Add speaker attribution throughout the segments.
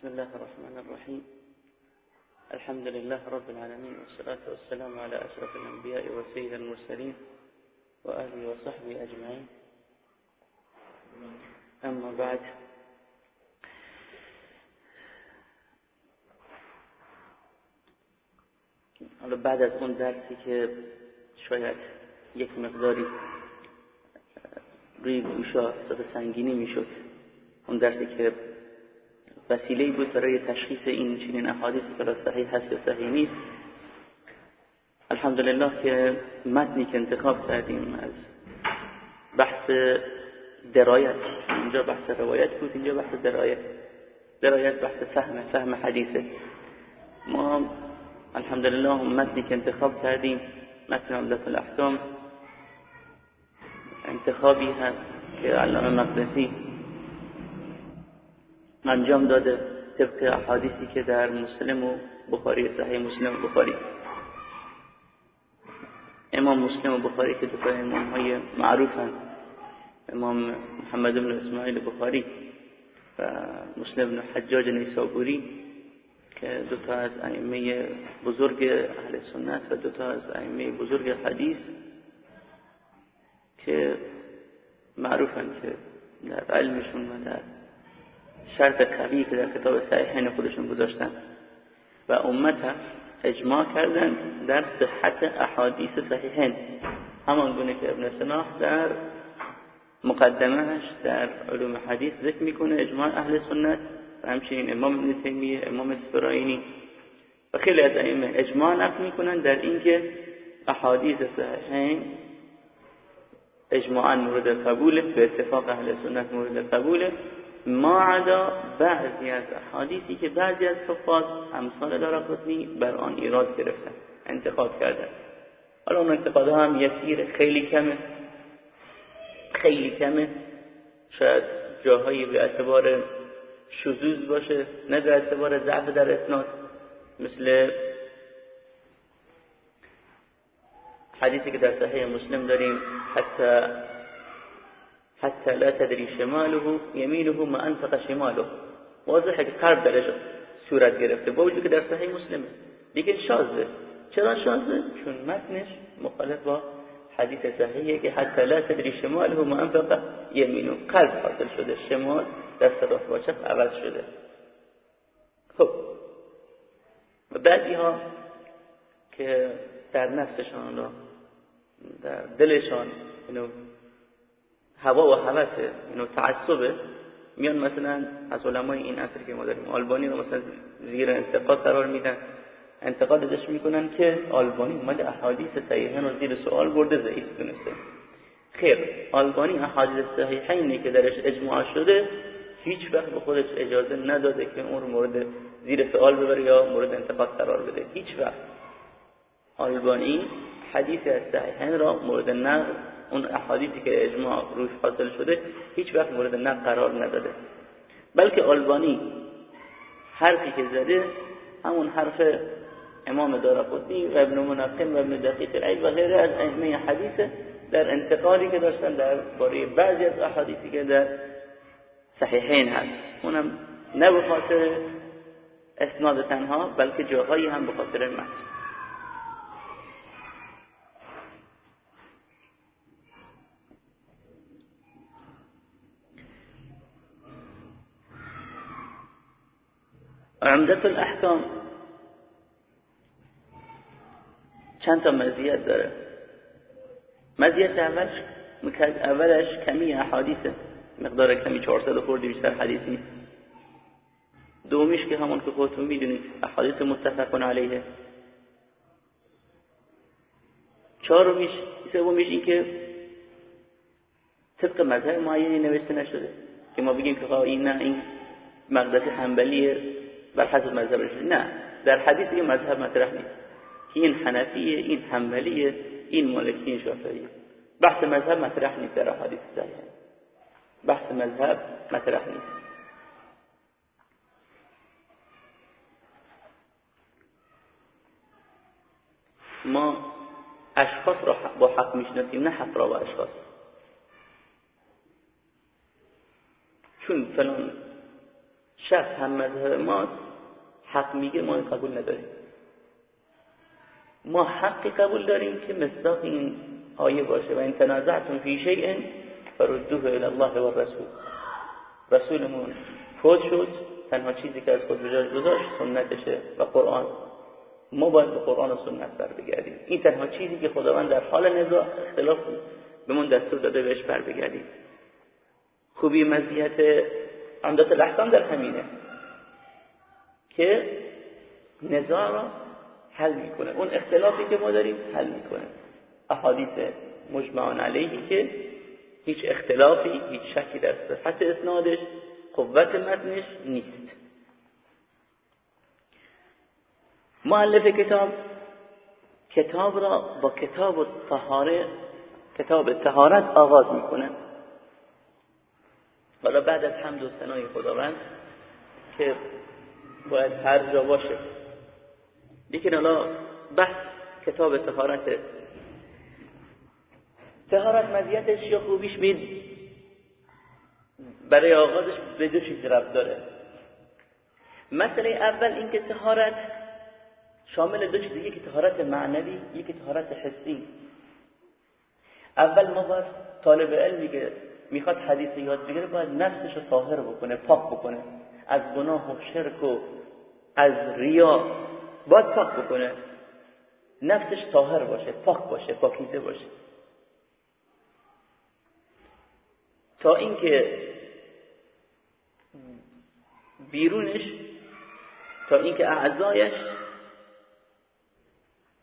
Speaker 1: بسم الله الرحمن الرحيم. الحمد لله رب العالمين والصلاة والسلام على أشرف الأنبياء وسيد المرسلين وآله وصحبه أجمعين. أما بعد بعد از اون درسی که شاید یک مقداری روی گوشا سنگینی میشد اون درسی که وسیله بود برای تشخیص این چنین احادیث که صحیح هست یا صحیح نیست. الحمدلله که متنی که انتخاب کردیم از بحث درایت. اینجا بحث روایت بود اینجا بحث درایت. درایت بحث فهم فهم حدیثه. ما الحمدلله متنی که انتخاب کردیم متن عمدت الاحکام انتخابی هست که علامه مقدسی انجام داده طبق احادیثی که در مسلم و بخاری صحیح مسلم و بخاری. امام مسلم و بخاری که دو امام های معروفن. امام محمد بن اسماعیل بخاری و مسلم بن حجاج نیسابوری که دو تا از ائمه بزرگ اهل سنت و دو تا از ائمه بزرگ حدیث که معروفن که در علمشون و در شرط قوی که در کتاب صحیحین خودشون گذاشتن. و امت اجماع کردن در صحت احادیث صحیحین. همان گونه که ابن سناح در مقدمهش در علوم حدیث ذکر می‌کنه اجماع اهل سنت و همچنین امام ابن تیمیه امام اسفراینی و خیلی از ائمه اجماع نقل می‌کنن در اینکه احادیث صحیحین اجماعا مورد قبوله به اتفاق اهل سنت مورد قبوله. ما عدا بعضی از احادیثی که بعضی از حفاظ امثال دارقطنی بر آن ایراد گرفتن انتخاب کردن. حالا اون انتقادها هم یسیر خیلی کمه. خیلی کمه. شاید جاهایی به اعتبار شذوذ باشه نه به اعتبار ضعف در اسناد مثل حدیثی که در صحیح مسلم داریم حتی حتی لا تدری شماله یمینه ما انفق شماله. واضحه که قرب درش صورت گرفته. با وجود که در صحیح مسلمه. دیگه شازه. چرا شازه؟ چون متنش مخالف با حدیث صحیحه که حتی لا تدری شماله ما انفق یمینه قلب حاصل شده. شمال دست راست با چپ عوض شده. خب. و بعدی ها که در نفسشان را در دلشان هوا و هوس اینو تعصبه. میان مثلا از علمای این عصر که ما داریم آلبانی رو مثلا زیر انتقاد قرار میدن. انتقاد ازش می‌کنن که آلبانی اومده احادیث صحیحین رو زیر سوال برده ضعیف دونسته. خیر آلبانی احادیث صحیحینی که درش اجماع شده هیچ وقت به خودش اجازه نداده که اون رو مورد زیر سوال ببره یا مورد انتقاد قرار بده. هیچ وقت. آلبانی حدیث از صحیحین را مورد نقد اون احادیثی که اجماع روش حاصل شده هیچ وقت مورد نقد قرار نداده. بلکه آلبانی حرفی که زده همون حرف امام دارقطنی و ابن منقم و ابن دقیق العید و غیره از ائمه حدیث در انتقادی که داشتن در باره بعضی از احادیثی که در صحیحین هست. اونم نه به خاطر اسناد تنها بلکه جاهایی هم به خاطر متن عمدت الاحکام. چند تا مزیت داره. مزیت اولش اولش کمی احادیثه مقدار کمی 400 خوردی بیشتر حدیث نیست. دومیش که همون که خودتون می‌دونید احادیث متفقون علیه. چهارمیش سومیش این که طبق مذهب معینی نوشته نشده که ما بگیم که این نه این مقدسی حنبلیه. بر حسب مذهبش. نه در حدیث این مذهب مطرح نیست. این حنفیه این حنبلیه این مالکی این شافعیه. بحث مذهب مطرح نیست در حدیث صحیح. بحث مذهب مطرح نیست. ما اشخاص را با حق می‌شناسیم نه حق را با اشخاص. چون فلان شخص هم مذهب ما حق میگه ما قبول نداریم. ما حقی قبول داریم که مصداق این آیه باشه و این تنازعتون فی شیء فردوه الى الله و رسول. رسولمون فوت شد تنها چیزی که از خود گذاشت سنتشه و قرآن. ما باید به قرآن و سنت بر بگردیم این تنها چیزی که خداوند در حال نزاع اختلاف به دستور داده بهش بر بگردیم خوبی مزیت عمدت الاحکام در همینه که نزاع را حل می‌کنه. اون اختلافی که ما داریم حل می‌کنه. احادیث مجمعان علیهی که هیچ اختلافی هیچ شکی در صحت اسنادش قوت متنش نیست. معلف کتاب کتاب را با کتاب طهاره کتاب تهارت آغاز می‌کنه. حالا بعد از حمد و ثنای خداوند که باید هر جا باشه. لیکن حالا بحث کتاب تهارت تهارت مزیتش یا خوبیش بید برای آغازش به دو چیز رفت داره. مسئله اول اینکه تهارت شامل دو چیز یکی تهارت معنوی یکی تهارت حسی. اول ما طالب علمی که می‌خواد حدیث یاد بگیره باید نفسش رو طاهر بکنه پاک بکنه. از گناه و شرک و از ریا باید پاک بکنه. نفسش طاهر باشه پاک باشه پاکیزه باشه. تا اینکه بیرونش تا اینکه اعضایش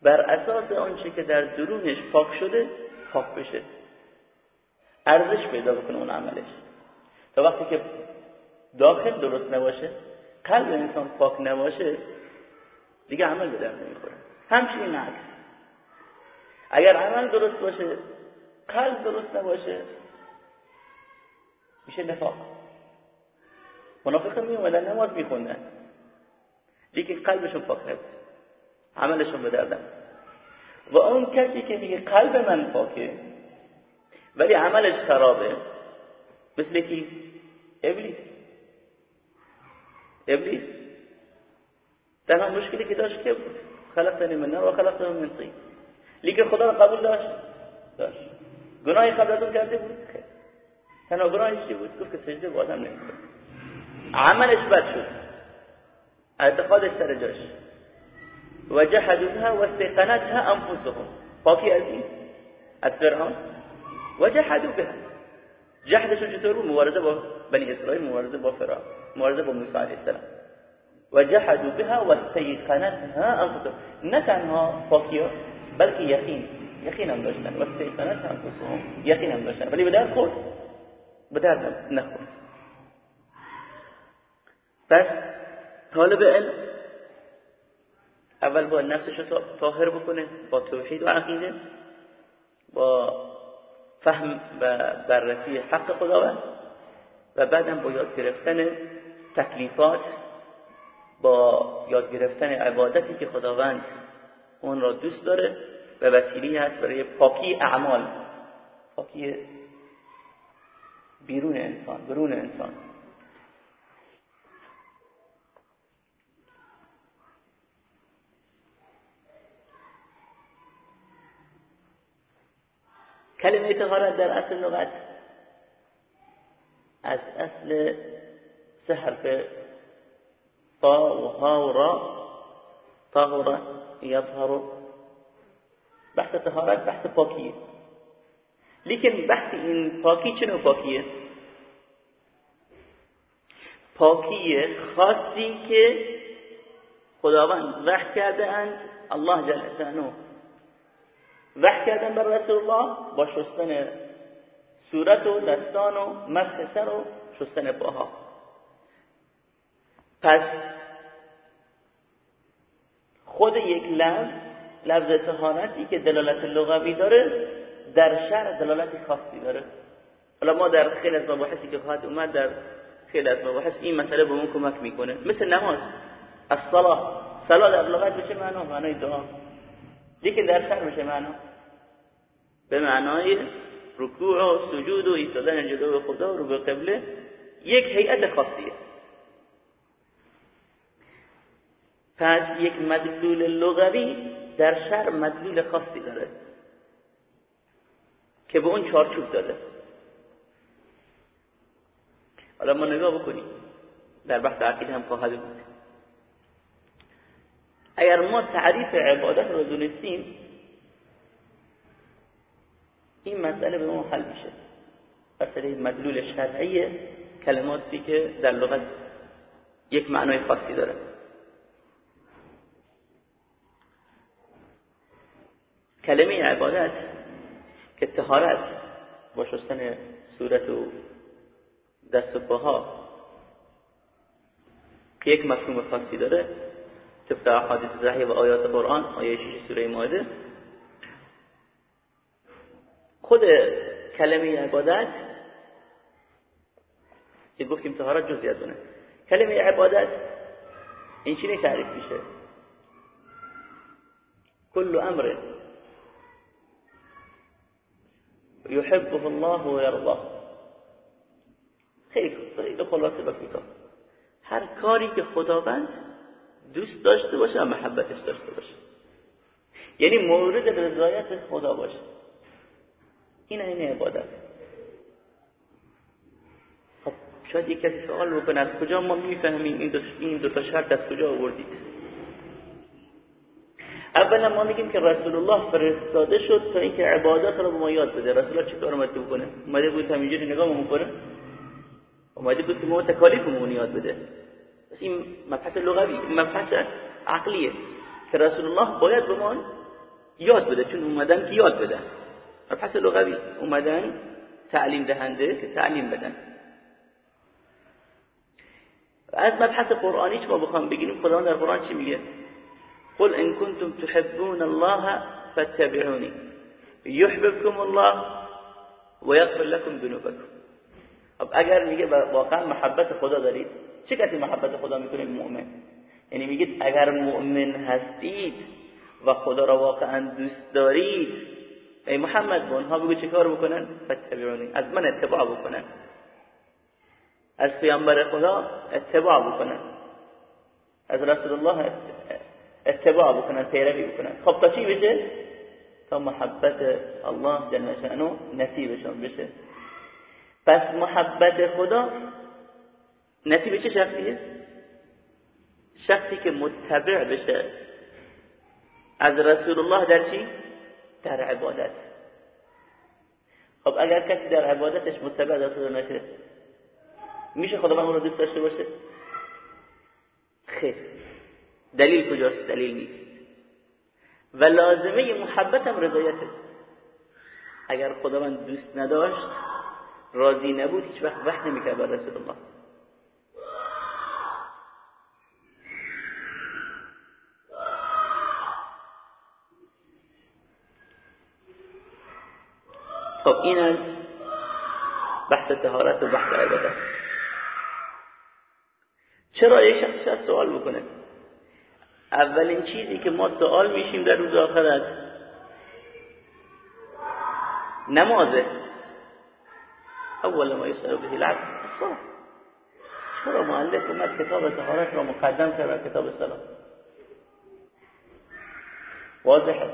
Speaker 1: بر اساس آنچه که در درونش پاک شده پاک بشه. ارزش پیدا بکنه اون عملش. تا وقتی که داخل درست نباشه قلب انسان پاک نباشه دیگه عمل به نمی‌خوره. همچنین عکس. اگر عمل درست باشه قلب درست نباشه میشه نفاق. منافق می اومدن نماز میخوندن. لیکن قلبشون پاک نبود. عملشون به و اون کسی که میگه قلب من پاکه ولی عملش خرابه مثل کی؟ ابلیس. ابلیس. تنها مشکلی که داشت که بود؟ خلقتنی من نار و خلقتنی من طین لیکن خدا رو قبول داشت. داشت. گناهی قبل از اون کرده بود؟ تنها گناهی چی بود؟ گفت که سجده با آدم نمیکنه. عملش بد شد. اعتقادش سر جاش. و جحدوها و استيقنتها انفسهم. پاکی از این از فرعون. و جحدو بها. جحدشون چطور مبارزه با بنی اسرائیل مبارزه با فرعون مبارزه با موسی علیه السلام. و جحدوا بها و استيقنتها أنفسهم. نه تنها پاکی بلکه یقین. یقین هم داشتن. و استيقنتها أنفسهم یقین هم داشتن. ولی به در خورد. به در نخورد. پس طالب علم اول با نفسش رو طاهر بکنه با توحید و عقیده با فهم و بررسی حق خداوند و بعدم با یاد گرفتن تکلیفات با یاد گرفتن عبادتی که خداوند اون را دوست داره و وسیله هست برای پاکی اعمال پاکی بیرون انسان برون انسان. کلمه تهارت در اصل لغت از اصل سه حرف طا و ها و را طهر یظهر بحث تهارت بحث پاکیه. لیکن بحث این پاکی چه نوع پاکیه؟ پاکی خاصی که خداوند وحی کرده اند الله جل شانه وحی کردن بر رسول الله با شستن صورت و دستان و مسح سر و شستن پاها. پس خود یک لفظ لفظ تهانتی که دلالت لغوی داره در شرع دلالت خاصی داره. حالا ما در خیلی از مباحثی که خواهد اومد در خیلی از مباحث این مسئله به اون کمک می‌کنه. مثل نماز. الصلاه صلاه در لغت بشه معنا؟ معنای دعا. لیکن در شرع بشه معنا؟ به معنای رکوع و سجود و ایستادن جلو خدا رو به قبله یک هیئت خاصیه. پس یک مدلول لغوی در شر مدلول خاصی داره که به اون چارچوب داده. حالا ما نگاه بکنیم. در بحث عقیده هم خواهد بود. اگر ما تعریف عبادت رو دونستیم این مسئله به ما حل میشه. مسئله مدلول شرعی کلماتی که در لغت یک معنای خاصی داره. کلمه عبادت که تهارت با شستن صورت و دست و پاها یک مفهوم خاصی داره. طبق احادیث صحیح و آیات قرآن آیه 6 سوره مائده. خود کلمه عبادت که گفتیم تهارت جزئی از اونه کلمه عبادت این چی تعریف میشه؟ كل امر يحبه الله و خیلی خیلی خلاصه و هر کاری که خداوند دوست داشته باشه و محبتش داشته باشه. یعنی مورد رضایت خدا باشه. این این عبادت. خب شاید یک کسی سوال بکنه از کجا ما می‌فهمیم این دو, این دو تا شرط از کجا آوردید؟ اولا ما میگیم که رسول الله فرستاده شد تا اینکه عبادت رو به ما یاد بده. رسول الله چیکار اومده بکنه؟ اومده بود همینجوری نگاه می‌کنه اومده بود که ما تکالیفمون یاد بده. این مبحث لغوی مبحث عقلیه که رسول الله باید به ما یاد بده چون اومدن که یاد بدن مبحث لغوی. اومدن تعلیم دهنده که تعلیم بدن. از مبحث قرآنی ما بخوام بگیریم خداوند در قرآن چی میگه؟ قل ان كنتم تحبون الله فاتبعوني يحببكم الله ويغفر لكم ذنوبكم خب اگر میگه واقعا محبت خدا دارید چه کسی محبت خدا می‌کنه؟ مؤمن. یعنی میگید اگر مؤمن هستید و خدا را واقعا دوست دارید ای محمد به اونها بگو چه کار بکنن. فتبعونی از من اتباع بکنن. از پیامبر خدا اتباع بکنن. از رسول الله اتباع بکنن پیروی بکنن. خب تا چی بشه؟ تا محبت الله جل شأنه نصیبشون بشه. پس محبت خدا نصیب چه شخصیه؟ شخصی که متبع بشه. از رسول الله در چی؟ در عبادت. خب اگر کسی در عبادتش متبع رسول نشه میشه خدا رو دوست داشته باشه؟ خیر. دلیل کجاست؟ دلیل نیست. و لازمه محبت هم رضایته. اگر خداوند دوست نداشت راضی نبود هیچ وقت وحی نمی‌کرد بر رسول الله. خب این از بحث تهارت و بحث عبادت چرا یک شخص شاید سوال بکنه؟ اولین چیزی که ما سوال میشیم در روز آخرت نمازه. اول ما یسأل به العبد الصلاة چرا معلف اومد کتاب تهارت را مقدم کرد کتاب سلام؟ واضحه.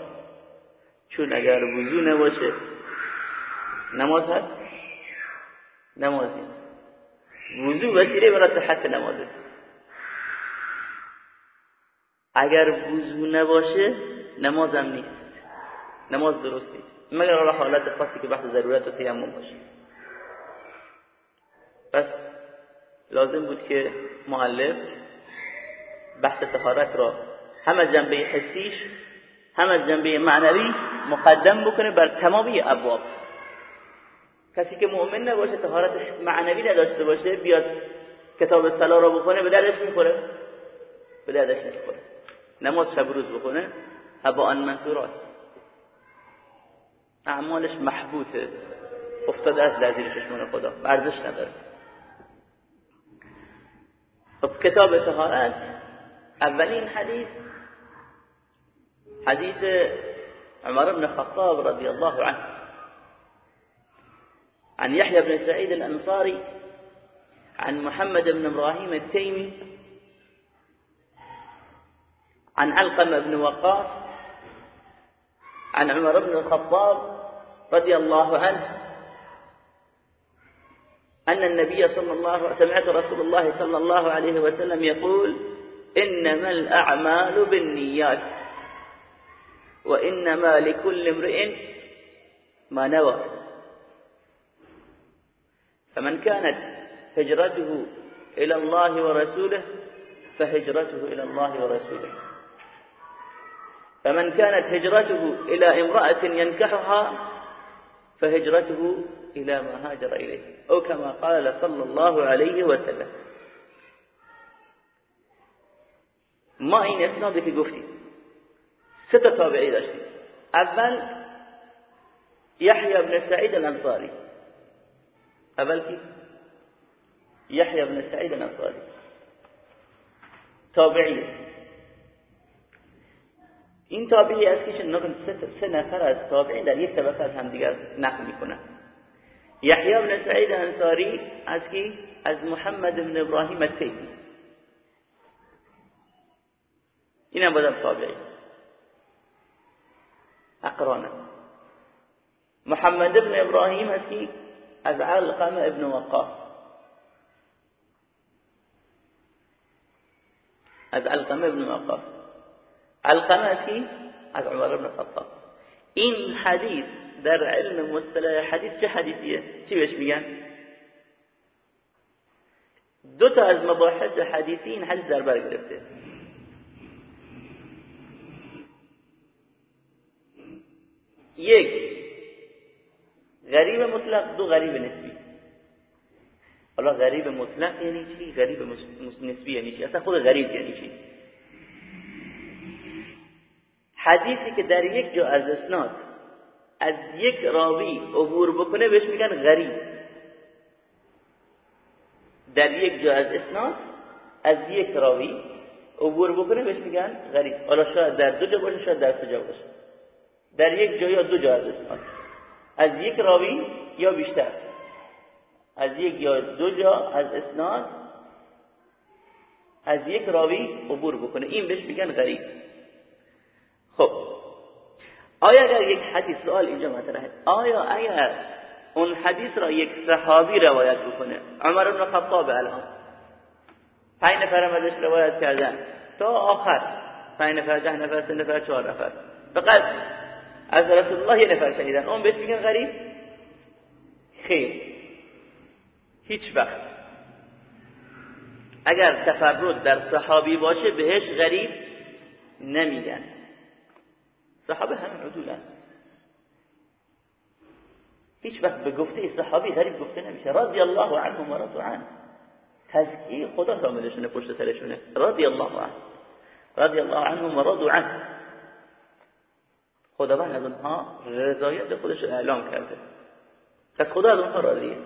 Speaker 1: چون اگر وضو نباشه نماز هست نمازی وضو وسیله برای صحت نمازه اگر وضو نباشه نمازم نیست نماز درست نیست مگر حالا حالت خاصی که بحث ضرورت و تیمم باشه پس لازم بود که معلف بحث طهارت را هم از جنبه حسیش هم از جنبه معنوی مقدم بکنه بر تمامی ابواب کسی که مؤمن نباشه طهارتش معنوی نداشته باشه بیاد کتاب سلا را بکنه به دردش می‌خوره. به دردش می‌خوره نماز شب روز بکنه هبا ان منثورات اعمالش محبوطه. افتاده از لذیر چشمان خدا. ارزش نداره. خب کتاب طهارت اولین حدیث حديث عمر بن الخطاب رضي الله عنه. عن يحيى بن سعيد الأنصاري عن محمد بن إبراهيم التيمي عن علقمة بن وقاص عن عمر بن الخطاب رضي الله عنه أن النبي صلى الله سمعت رسول الله صلى الله عليه وسلم يقول إنما الأعمال بالنيات وإنما لكل امرئ ما نوى. فمن كانت هجرته إلى الله ورسوله فهجرته إلى الله ورسوله. فمن كانت هجرته إلى امرأة ينكحها فهجرته إلى ما هاجر إليه أو كما قال صلى الله عليه وسلم. ما این اسنادی که گفتیم سه تا تابعی يحيى بن سعيد الأنصاري. اول کی؟ يحيى بن سعيد الانصاري تابعی. این تابعی است که نقل سه نفر از تابعی در یک طبقه از همدیگر نقل می‌کنن. یحیی بن سعید انصاری از کی؟ از محمد بن ابراهیم التیمی. هم بودم تابعی. اقرانه محمد بن ابراهیم از کی؟ از علقم ابن وقاص. از علقم ابن وقاص. القماسی از عمر بن خطاب این حدیث در علم مصطلح حدیث چه حدیثیه چی بهش میگن دو تا از مباحث حدیثی این حدیث در بر گرفته. یک غریب مطلق دو غریب نسبی. حالا غریب مطلق یعنی چی؟ غریب نسبی یعنی چی؟ اصلا خود غریب یعنی چی؟ حدیثی که در یک جا از اسناد از یک راوی عبور بکنه بهش میگن غریب. در یک جا از اسناد از یک راوی عبور بکنه بهش میگن غریب. حالا شاید در دو جا باشه شاید در سه جا باشه. در یک جا یا دو جا از اسناد. از یک راوی یا بیشتر؟ از یک یا دو جا از اسناد از یک راوی عبور بکنه. این بهش میگن غریب. خب. آیا اگر یک حدیث سوال اینجا مطرحه آیا اگر اون حدیث را یک صحابی روایت بکنه؟ عمر بن خطاب الان. پنج نفر ازش روایت کردن. تا آخر. پنج نفر ده نفر سه نفر چهار نفر. فقط از رسول الله یه نفر شنیدن. اون بهش میگن غریب. خیر. هیچ وقت. اگر تفرد در صحابی باشه بهش غریب نمیگن. صحابه همین عدول هست. هیچ وقت به گفته صحابی غریب گفته نمیشه. رضی الله عنهم و رضو عنه. تزکیه خدا کاملشونه پشت سرشونه. رضی الله عنه. رضی الله عنهم و رضو عنه. خداوند از اونها رضایت خودش اعلام کرده. پس خدا از اونها راضیه.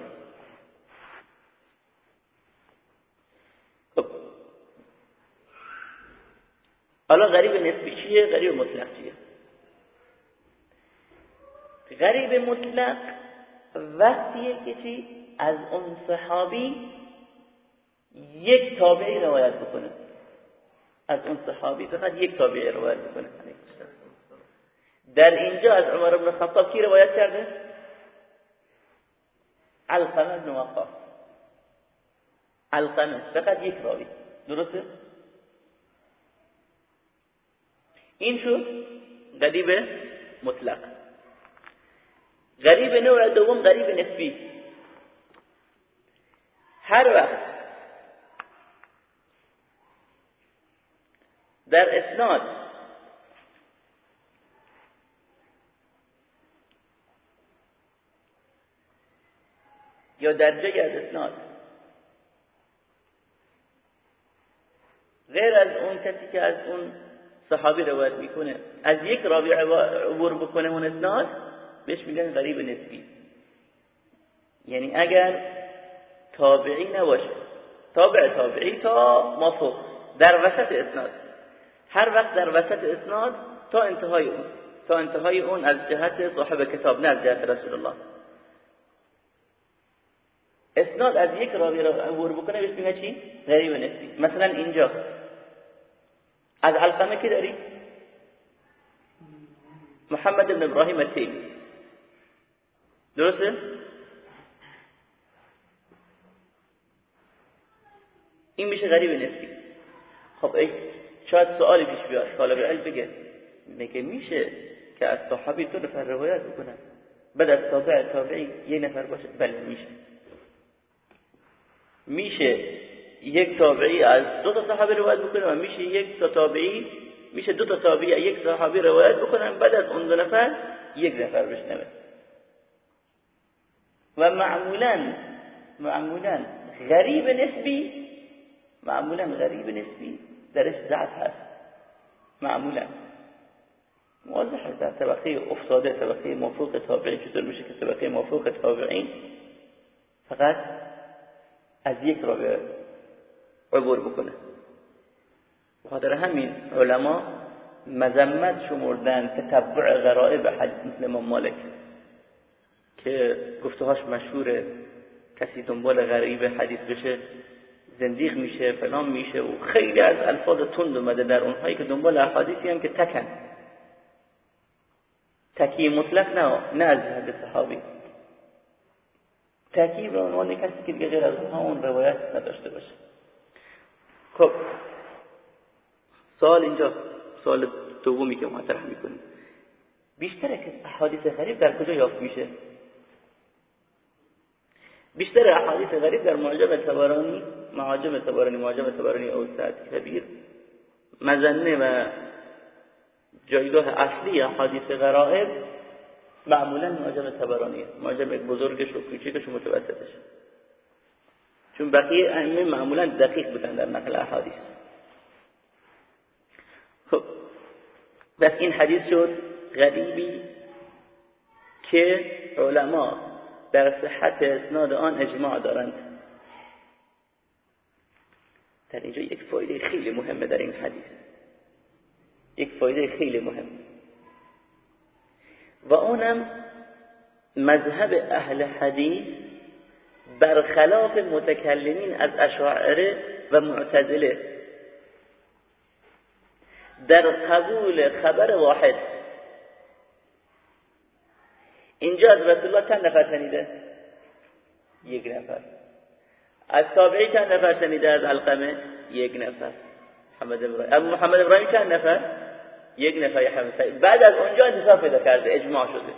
Speaker 1: خب. حالا غریب نسبی چیه؟ غریب مطلق چیه؟ غریب مطلق وقتیه که چی؟ از اون صحابی یک تابعی روایت بکنه. از اون صحابی. فقط یک تابعی روایت بکنه. در اینجا از عمر بن خطاب کی روایت کرده؟ علقمه بن وقاص. علقمه فقط یک راوی. درسته؟ این شد غریب مطلق. غریب نوع دوم غریب نسبی هر وقت در اسناد یا در جای از اسناد غیر از اون کسی که از اون صحابی روایت می‌کنه از یک راوی عبور بکنه اون اسناد بهش میگن غریب نسبی. یعنی اگر تابعی نباشه تابع تابعی تا مافوق در وسط اسناد. هر وقت در وسط اسناد تا انتهای اون تا انتهای اون از جهت صاحب کتاب نه از جهت رسول الله. اسناد از یک راوی رو عبور بکنه بهش میگن چی غریب نسبی مثلا اینجا از علقمه که داری محمد بن ابراهیم التیمی درسته این میشه غریب نسبی خب ای شاید سوالی پیش بیاد طالب علم بگه میگه میشه که از صحابی دو نفر روایت بکنن بعد از تابع تابعی یه نفر باشه بله میشه میشه یک تابعی از دو تا صحابی روایت بکنه و میشه یک تا تابعی میشه دو تا تابعی یک صحابی روایت بکنن بعد از اون دو نفر یک نفر بشنوه و معمولا معمولا غریب نسبی معمولا غریب نسبی درش ضعف هست. معمولا. واضح در طبقه افتاده طبقه مفروق تابعین چطور میشه که طبقه مفروق تابعین؟ فقط از یک رابع عبور بکنه. بخاطر همین علما مذمت شمردن تتبع غرائب حدیث مثل امام مالک که گفتهاش مشهوره. کسی دنبال غریب حدیث بشه زندیق میشه فلان میشه و خیلی از الفاظ تند اومده در اونهایی که دنبال احادیثی هم که تکن. تکی مطلق نه نه از جهت صحابی. تکی به عنوان کسی که دیگه غیر از اون روایت نداشته باشه. خب. سوال اینجا سوال دومی که مطرح می‌کنیم. بیشتر که احادیث غریب در کجا یافت میشه؟ بیشتر احادیث غریب در معجم تبرانی معاجم تبرانی معجم تبرانی اوسط کبیر. مزنه و جایگاه اصلی احادیث غرائب معمولا معجم تبرانیه. معجم بزرگش و کوچکش و متوسطش. چون بقیه ائمه معمولا دقیق بودن در نقل احادیث. خب بس این حدیث شد غریبی که علما در صحت اسناد آن اجماع دارند. در اینجا یک فایده خیلی مهمه در این حدیث. یک فایده خیلی مهم. و اونم مذهب اهل حدیث برخلاف متکلمین از اشاعره و معتزله. در قبول خبر واحد. اینجا از رسول الله چند نفر شنیده؟ یک نفر. از تابعی چند نفر شنیده از علقمه؟ یک نفر. محمد ابراهیم. محمد ابراهیم چند نفر؟ یک نفر بعد از اونجا انتصاب پیدا کرده اجماع شده.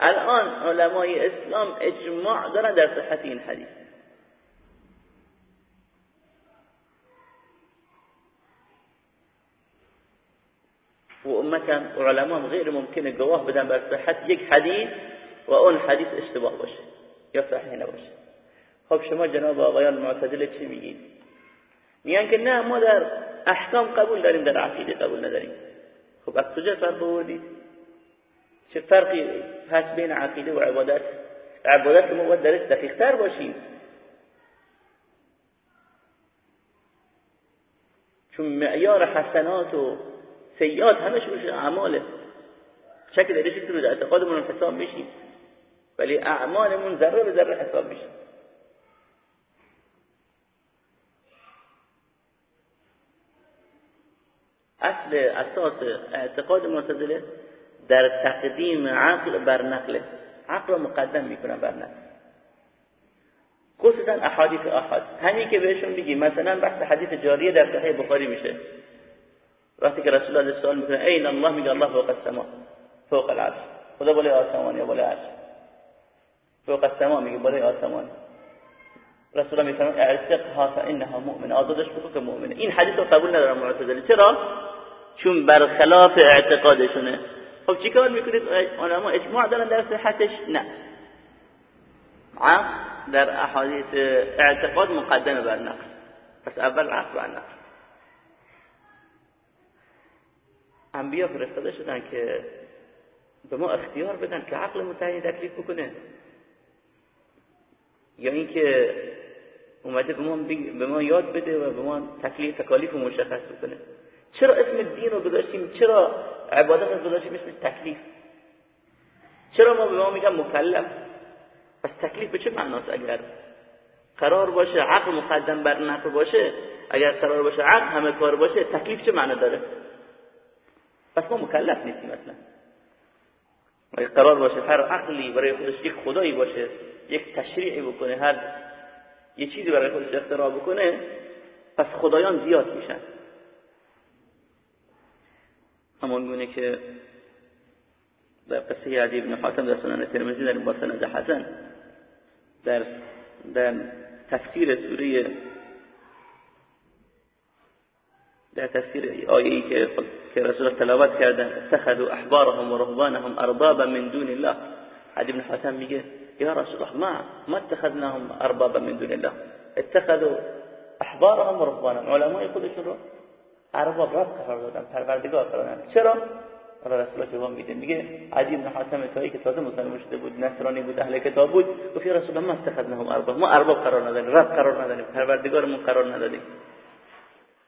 Speaker 1: الان علمای اسلام اجماع دارن در صحت این حدیث. و امتا علما غیر ممکنه گواه بدن بر صحت یک حدیث و اون حدیث اشتباه باشه یا صحیح نباشه. خب شما جناب آقایان معتدل چی میگید میگن که نه ما در احکام قبول داریم در عقیده قبول نداریم. خب از کجا فرق بودید چه فرقی هست بین عقیده و عبادت؟ عبادت ما باید درش دقیق تر باشیم. چون معیار حسنات و سیاد همش روش اعماله. شکل درش رو اعتقادمون حساب میشیم. ولی اعمالمون ذره به ذره حساب میشه اصل اساس اعتقاد معتزله در تقدیم عقل بر نقل. عقل مقدم می‌کنن بر نقل. خصوصا احادیث احاد همین که بهشون بگی مثلا بحث حدیث جاریه در صحیح بخاری میشه. وقتی که رسول الله سوال می‌کنه این الله میگه الله فوق السما فوق العرش. خدا بالای آسمان یا بالای عرش؟ فوق السما میگه بالای آسمان. رسول الله میفرماید اعتقها فانها مؤمنه آزادش بکن که مؤمنه. این حدیث رو قبول ندارم معتزله چرا؟ چون برخلاف اعتقادشونه. خب چیکار می‌کنید؟ علما اجماع دارن در صحتش؟ نه. عقل در احادیث اعتقاد مقدمه بر نقل. پس اول عقل بر نقل. انبیا فرستاده شدن که به ما اختیار بدن که عقل متعین تکلیف بکنه. یا اینکه اومده به ما, به ما یاد بده و به ما تکلیف تکالیف مشخص بکنه. چرا اسم دین رو گذاشتیم؟ چرا عبادت رو گذاشتیم اسم تکلیف؟ چرا ما به ما میگن مکلف پس تکلیف به چه معناست اگر قرار باشه عقل مقدم بر نقل باشه؟ اگر قرار باشه عقل همه کار باشه تکلیف چه معنی داره؟ پس ما مکلف نیستیم اصلا. اگر قرار باشه هر عقلی برای خودش یک خدایی باشه یک تشریعی بکنه هر یه چیزی برای خودش اختراع بکنه پس خدایان زیاد میشن. همون گونه که در قصه عدی بن حاتم در سنن ترمزی در با سند حسن در در تفسیر سوره در تفسیر آیه‌ای که که رسول تلاوت کردن اتخذوا أحبارهم و رهبانهم أربابا من دون الله. عدی بن حاتم میگه یا رسول الله ما ما اتخذناهم أربابا من دون الله. اتخذوا أحبارهم و رهبانهم علمای خودشون رو أرباب رب قرار دادن پروردگار قرار دادن چرا؟ حالا رسول الله جواب میده میگه عدی بن حاتم تایی که تازه مسلمان شده بود نصرانی بود أهل کتاب بود گفت رسول الله ما اتخذناهم أرباب ما أرباب قرار ندادیم رب قرار ندادیم پروردگارمون قرار ندادیم.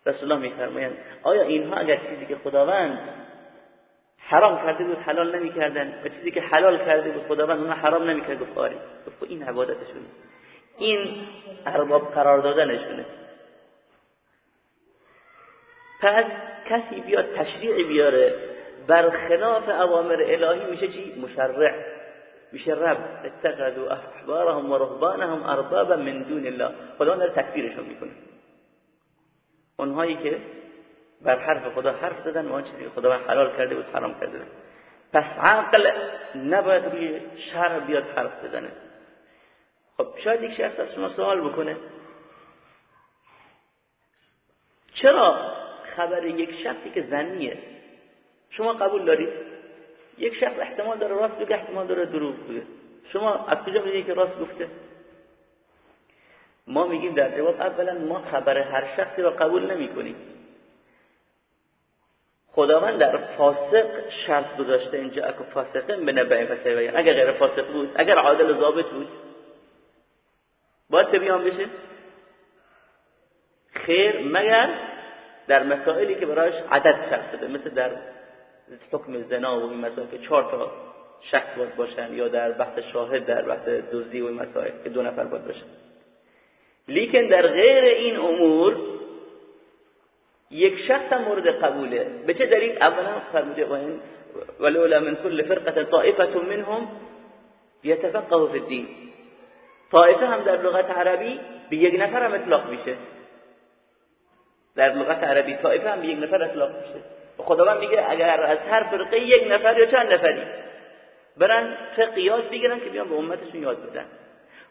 Speaker 1: رسول الله میفرمایند آیا اینها اگر چیزی که خداوند حرام کرده بود حلال نمی‌کردن و چیزی که حلال کرده بود خداوند اونها حرام نمی‌کرد؟ گفت آره گفت این عبادتشونه. این ارباب قرار دادنشونه. پس کسی بیاد تشریع بیاره برخلاف اوامر الهی میشه چی؟ مشرع. میشه رب. اتخذوا احبارهم و رهبانهم اربابا من دون الله. خدا داره تکفیرشون می‌کنه. اونهایی که بر حرف خدا حرف زدن و آن چیزی که خدا حلال کرده بود حرام کرده بود. پس عقل نباید روی شرع بیاد حرف بزنه. خب شاید یک شخص از شما سوال بکنه. چرا خبر یک شخصی که زنیه؟ شما قبول دارید؟ یک شخص احتمال داره راست بگه احتمال داره دروغ بگه. شما از کجا می‌دونید که راست گفته؟ ما میگیم در جواب اولا ما خبر هر شخصی را قبول نمی کنیم خداوند در فاسق شرط گذاشته اینجا اکو فاسقین به نبعی اگر غیر فاسق بود اگر عادل و ضابط بود باید تبیان بشه. خیر مگر در مسائلی که برایش عدد شرط شده مثل در حکم زنا و این مسائل که چهار تا شخص باید باشن یا در بحث شاهد در بحث دزدی و این مسائل که دو نفر باید باشن. لیکن در غیر این امور یک شخص مورد قبوله. به چه دلیل؟ اولا فرموده ولولا من كل فرقه طائفه منهم يتفقهوا في الدين طائفه هم در لغت عربی به یک نفر هم اطلاق میشه. در لغت عربی طائفه هم به یک نفر اطلاق میشه. خداوند میگه اگر از هر فرقه یک نفر یا چند نفری برن فقه یاد بگیرن که بیان به امتشون یاد بدن.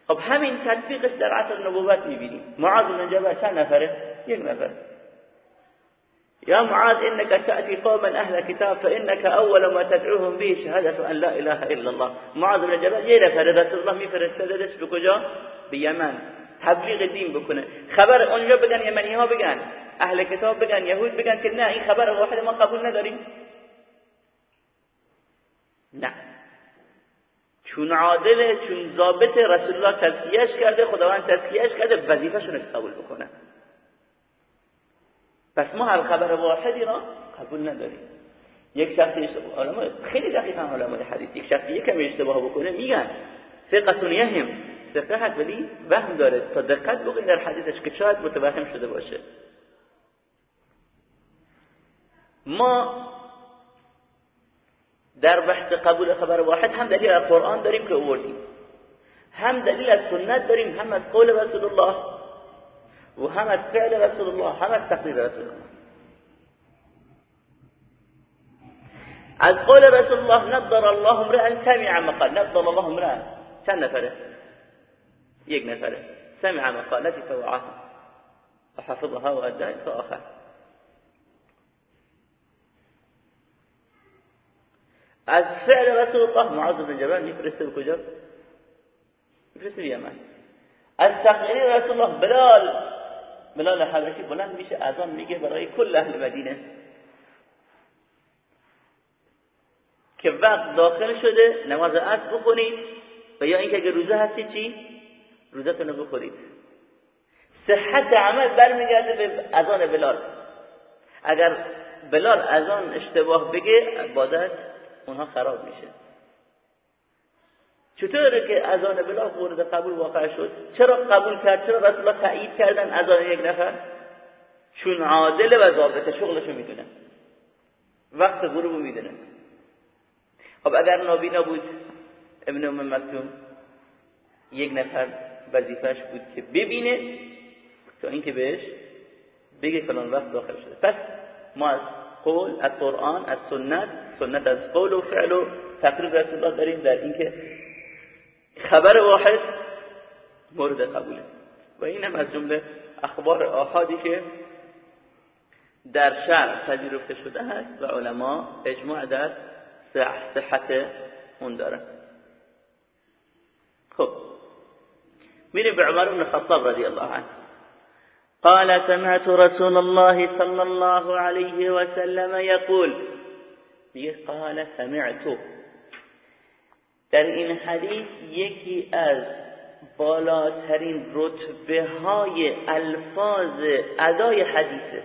Speaker 1: خب همین تطبیقش در عصر نبوت میبینیم معاذ بن جبل چند نفره؟ یک نفر. یا معاذ انك تأتي قوما أهل كتاب فانك اول ما تدعوهم به شهادة ان لا اله الا الله. معاذ بن جبل یه نفر رسول الله میفرستادش به کجا؟ به یمن. تبلیغ دین بکنه. خبر اونجا بگن یمنی ها بگن. أهل کتاب بگن یهود بگن که نه این خبر واحد ما قبول نداریم. نه. چون عادل چون ضابط رسول الله تزکیهش کرده خداوند تزکیهش کرده وظیفه‌شون قبول بکنه. پس ما هر خبر واحدی را قبول نداریم. یک شخص علماء خیلی دقیقا علماء حدیث. یک شخص یکم اشتباه بکنه میگن ثقتون یهم. ثقه ولی وهم داره. تا دقت بکنید در حدیثش که شاید متوهم شده باشه. ما در بحث قبول خبر واحد هم دلیل از قرآن داریم که اووردیم. هم دلیل از سنت داریم هم از قول رسول الله و هم از فعل رسول الله هم از تقریر رسول الله. از قول رسول الله نظر الله امرأ سمع مقال. نظر الله امرأ. چند نفره؟ یک نفره. سمع مقالتي فوعاها وحفظها وأداها. تا از فعل رسول الله معاذ بن جبل میفرسته به کجا؟ میفرسته به یمن. از تقریر رسول الله بلال. بلال حبشی بلند میشه اذان میگه برای کل اهل مدینه. که وقت داخل شده نماز عصر بخونید و یا اینکه اگه روزه هستی چی؟ روزتون رو بخورید. صحت عمل برمیگرده به اذان بلال. اگر بلال اذان اشتباه بگه عبادت اونها خراب میشه. چطوره که اذان بلا مورد قبول واقع شد؟ چرا قبول کرد؟ چرا رسول الله تایید کردن اذان یک نفر؟ چون عادل و ضابطه شغلشو می‌دونه. وقت غروب می‌دونه. خب اگر نابینا بود ابن ام مکتوم یک نفر وظیفش بود که ببینه تا اینکه بهش بگه فلان وقت داخل شده. پس ما از قول از قرآن از سنت سنت از قول و فعل و تقریب رسول الله داریم در اینکه خبر واحد مورد قبوله. و این هم از جمله اخبار آحادی که در شرع پذیرفته شده هست و علما اجماع در صحت اون دارن. خب. میریم به عمر بن خطاب رضی الله عنه. قال سمعت رسول الله صلى الله عليه وسلم يقول قال سمعت در این حدیث یکی از بالاترین رتبه های الفاظ ادای حدیثه.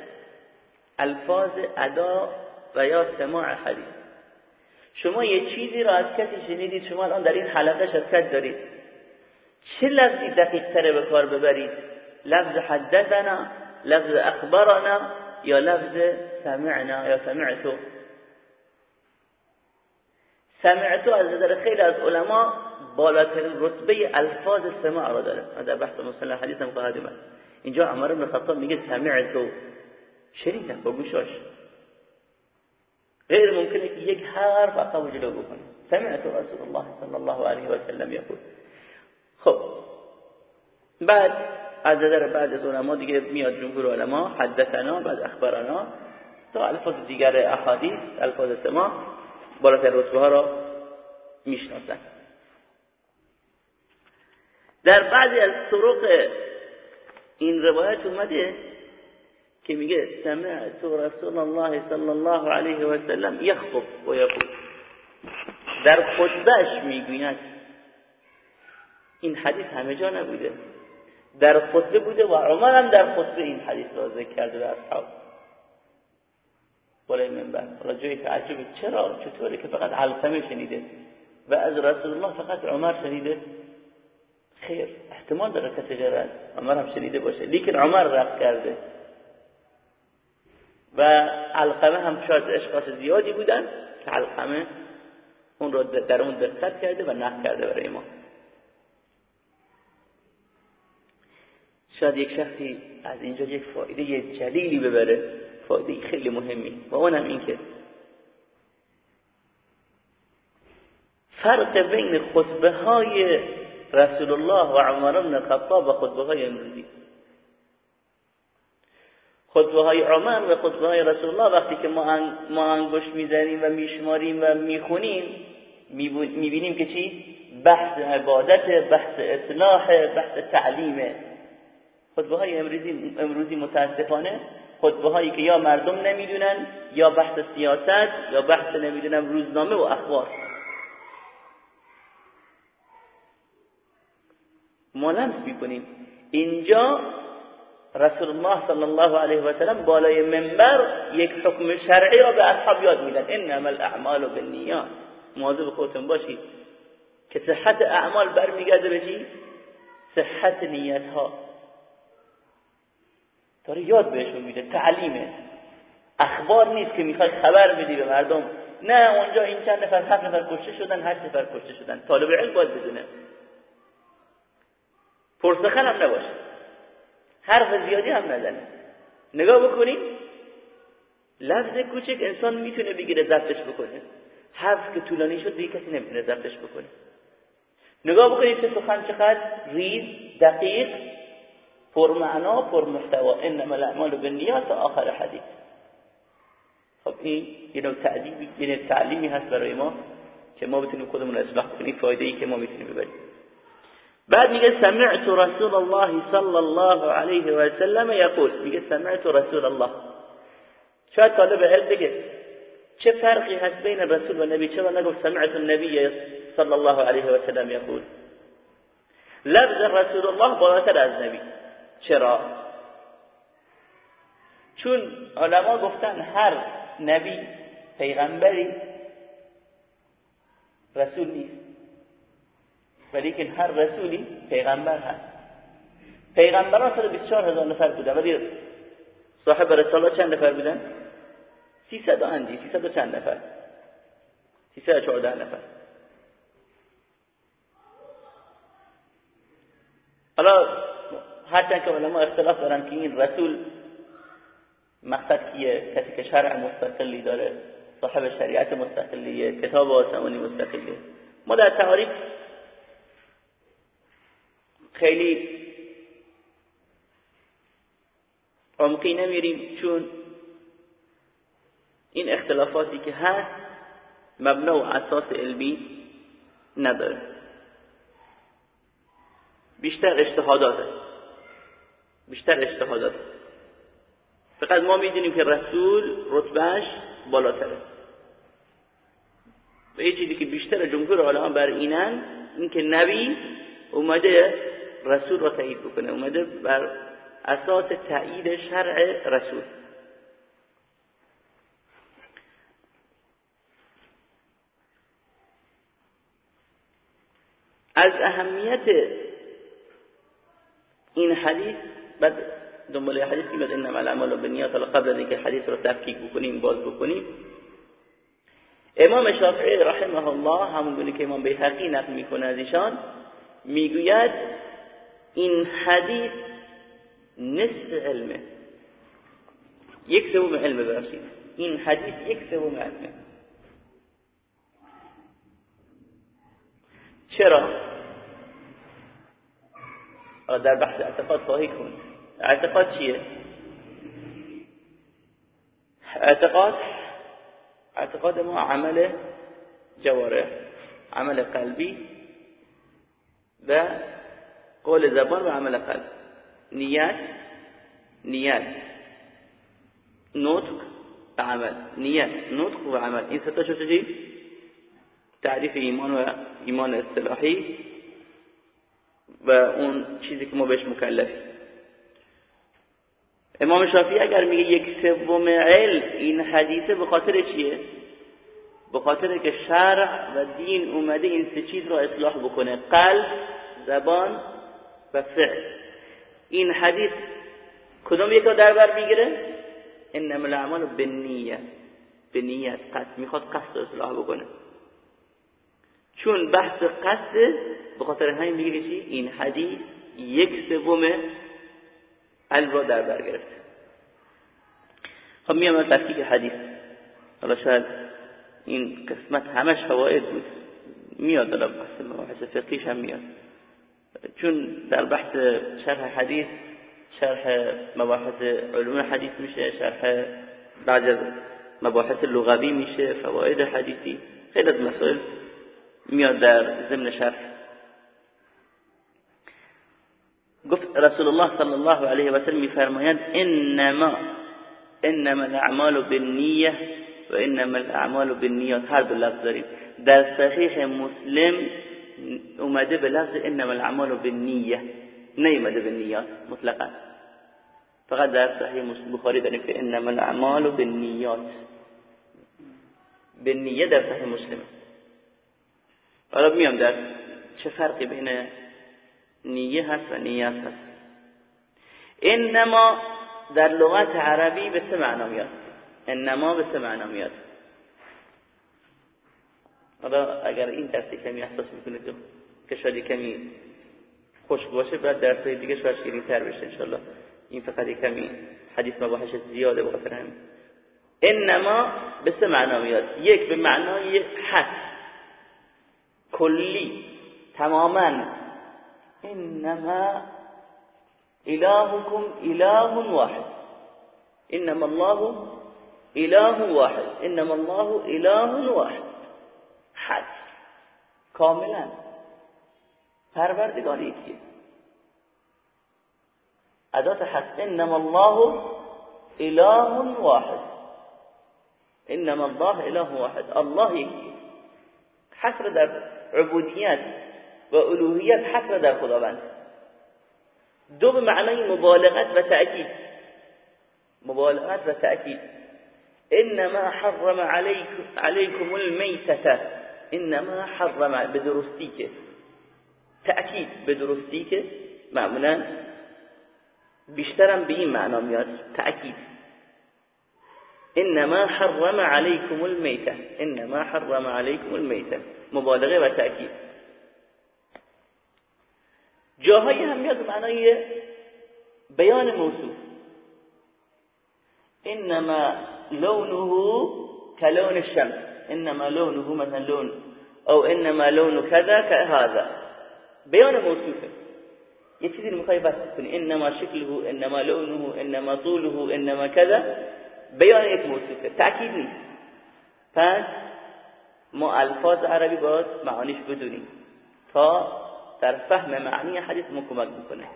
Speaker 1: الفاظ ادا و یا سماع حدیث. شما یه چیزی را از کسی شنیدید شما الان در این حلقه شرکت دارید. چه لفظی دقیق تره به کار ببرید؟ لفظ حدثنا لفظ اخبرنا یا لفظ سمعنا یا سمعتو؟ سمعتو از نظر خیلی از علما بالاترین رتبه الفاظ سماع را داره. در بحث مصطلح حدیث هم خواهد اینجا عمر بن خطاب میگه سمعتو. شنیدم با گوشاش. غیر ممکنه که یک حرف عقب جلو بکنه. سمعت رسول الله صلی الله علیه و سلم یقول. خب. بعد از نظر بعد از علما دیگه میاد جمهور علما حدثنا بعد اخبرنا. تا الفاظ دیگر احادیث الفاظ سما بالاتر رتبه ها را می‌شناسن. در بعضی از طرق این روایت اومده که میگه سمعت رسول الله صلی الله علیه و سلم یخطب و یقول. در خطبهش می‌گوید. این حدیث همه جا نبوده. در خطبه بوده و عمر هم در خطبه این حدیث را ذکر کرده در اصحاب. بالای منبر. حالا جای تعجبه چرا؟ چطوره که فقط علقمه شنیده؟ و از رسول الله فقط عمر شنیده؟ خیر. احتمال داره که تجارت عمر هم شنیده باشه. لیکن عمر رفت کرده. و علقمه هم شاید اشخاص زیادی بودن که علقمه اون رو در اون دقت کرده و نقل کرده برای ما. شاید یک شخصی از اینجا یک فایده جلیلی ببره. فایده خیلی مهمی. و اونم این که فرق بین خطبه های رسول الله و عمر بن خطاب و خطبه های امروزی. خطبه های عمر و خطبه های رسول الله وقتی که ما, انگشت می‌زنیم و میشماریم و می‌خونیم می‌بینیم که چی؟ بحث عبادت بحث اصلاح بحث تعلیمه خطبه های امروزی, امروزی متاسفانه خطبه هایی که یا مردم نمی‌دونن یا بحث سیاست یا بحث نمی‌دونم روزنامه و اخبار. ما لمس می‌کنیم. اینجا رسول الله صلی الله علیه و سلم بالای منبر یک حکم شرعی را به اصحاب یاد میدن انما الاعمال بالنیات. مواظب خودتون باشید که صحت اعمال برمیگرده به چی؟ صحت نیت ها داره یاد بهشون میده تعلیمه. اخبار نیست که می‌خوای خبر بدی به مردم. نه اونجا این چند نفر هفت نفر کشته شدن هشت نفر کشته شدن. طالب علم باید بدونه. پرسخن هم نباشه. حرف زیادی هم نزنه. نگاه بکنیم لفظ کوچک انسان می‌تونه بگیره ضبطش بکنه. حرف که طولانی شد دیگه کسی نمی‌تونه ضبطش بکنه. نگاه بکنید چه سخن چقدر ریز دقیق. پر معنا پر محتوا. انما الاعمال بالنیات آخر حدیث. خب این یه نوع تعلیمی یه تعلیمی هست برای ما که ما بتونیم خودمون اصلاح کنیم فایده ای که ما می‌تونیم ببریم. بعد میگه سمعت رسول الله صلی الله علیه و سلم یقول. میگه سمعت رسول الله. شاید طالب علم بگه چه فرقی هست بین رسول و نبی؟ چرا نگفت سمعت النبی صلی الله علیه و سلم یقول؟ لفظ رسول الله بالاتر از نبی. چرا؟ چون علما گفتن هر نبی پیغمبری رسول نیست ولیکن هر رسولی پیغمبر هست. پیغمبران 124 هزار نفر بودن ولی صاحب رساله چند نفر بودن؟ 300 اندی 300 چند نفر. 314 نفر. حالا هرچند که علما اختلاف دارن که این رسول مقصد کیه؟ کسی که شرع مستقلی داره صاحب شریعت مستقلیه کتاب آسمانی مستقلیه. ما در تعاریف خیلی عمقی نمیریم چون این اختلافاتی که هست مبنا و اساس علمی نداره. بیشتر اجتهاداته بیشتر اجتهاداته فقط ما می‌دونیم که رسول رتبهش بالاتره. و یه چیزی که بیشتر جمهور علما بر اینن اینکه نبی اومده رسول را تایید بکنه اومده بر اساس تایید شرع رسول. از اهمیت این حدیث بعد دنبال حدیث که بعد انما الاعمال بالنیات قبل از اینکه حدیث رو تفکیک بکنیم باز بکنیم. امام شافعی رحمه الله همون که امام بیهقی نقل می‌کنه از ایشان می‌گوید این حدیث نصف علمه. یک سوم علم ببخشید. این حدیث یک سوم علمه. چرا؟ در بحث اعتقاد خواهی کن. اعتقاد چیه؟ اعتقاد اعتقاد ما عمل جواره عمل قلبی و قول زبان و عمل قلب. نیت نیت. نطق و عمل. نیت نطق و عمل. این ستا چطوری تعریف ایمان و ایمان اصطلاحی و اون چیزی که ما بهش مکلفیم. امام شافعی اگر میگه یک سوم علم این حدیثه به خاطر چیه؟ به خاطر که شرع و دین اومده این سه چیز رو اصلاح بکنه قلب زبان و فعل این حدیث کدوم یک رو در بر می‌گیره؟ انما الاعمال بالنیه. به نیت قصد. می‌خواد قصد اصلاح بکنه. چون بحث قصد به خاطر همین میگه چی؟ این حدیث یک سوم علم را در بر گرفته خب میام از تفکیک حدیث حالا شاید این قسمت همش فواید بود. میاد در بحث مباحث فقیش هم میاد. چون در بحث شرح حدیث شرح مباحث علوم حدیث میشه شرح بعض از مباحث لغوی میشه فواید حدیثی خیلی از مسائل میاد در ضمن شرح. گفت رسول الله صلی الله علیه و سلم میفرمایند انما إنما الأعمال بالنیه و انما الأعمال بالنیات هر دو لفظ داریم در صحیح مسلم اومده به لفظ إنما الأعمال بالنیه نیومده به نیات مطلقا. فقط در صحیح بخاری داریم که إنما الأعمال بالنیات بالنیه در صحیح مسلم. حالا میام در چه فرقی بین نیه هست و نیت هست انما در لغت عربی به سه معنا میاد. انما به سه معنا میاد. حالا اگر این درسی کمی احساس می‌کنید که شاید کمی خوش باشه بعد درسای دیگه شاید شیرین تر بشه انشالله این فقط کمی حدیث مباحث زیاده بخاطر همین. انما به سه معنا میاد. یک به معنای حد کلی تماما إنما إلهكم إله واحد. إنما الله إله واحد. إنما الله إله واحد. حد. کاملا. پروردگار یکیه ادات حد. إنما الله إله واحد. إنما الله إله واحد. الله یکیه حصر در عبودیت. و الوهیت حصر در خداوند. دو به معنای مبالغت و تأکید. مبالغت و تأکید. انما حرم عليكم, عليكم المیتة. انما حرم به درستی که. تأکید به درستی که معمولا بیشترم به این معنا میاد. تأکید. انما حرم عليكم المیته انما حرم عليكم المیته مبالغه و تأکید. جاهایی هم میاد معنای بیان موصوف انما لونه كلون الشمس. انما لونه مثلا لون. او انما لون كذا كهذا بیان موصوفه یه چیزی می‌خوای انما شکله انما لونه انما طوله انما كذا بیان یک موصوفه تأکید پس ما الفاظ عربی باید معانیش بدونیم. تا در فهم معنی حدیث ما کمک می‌کنه.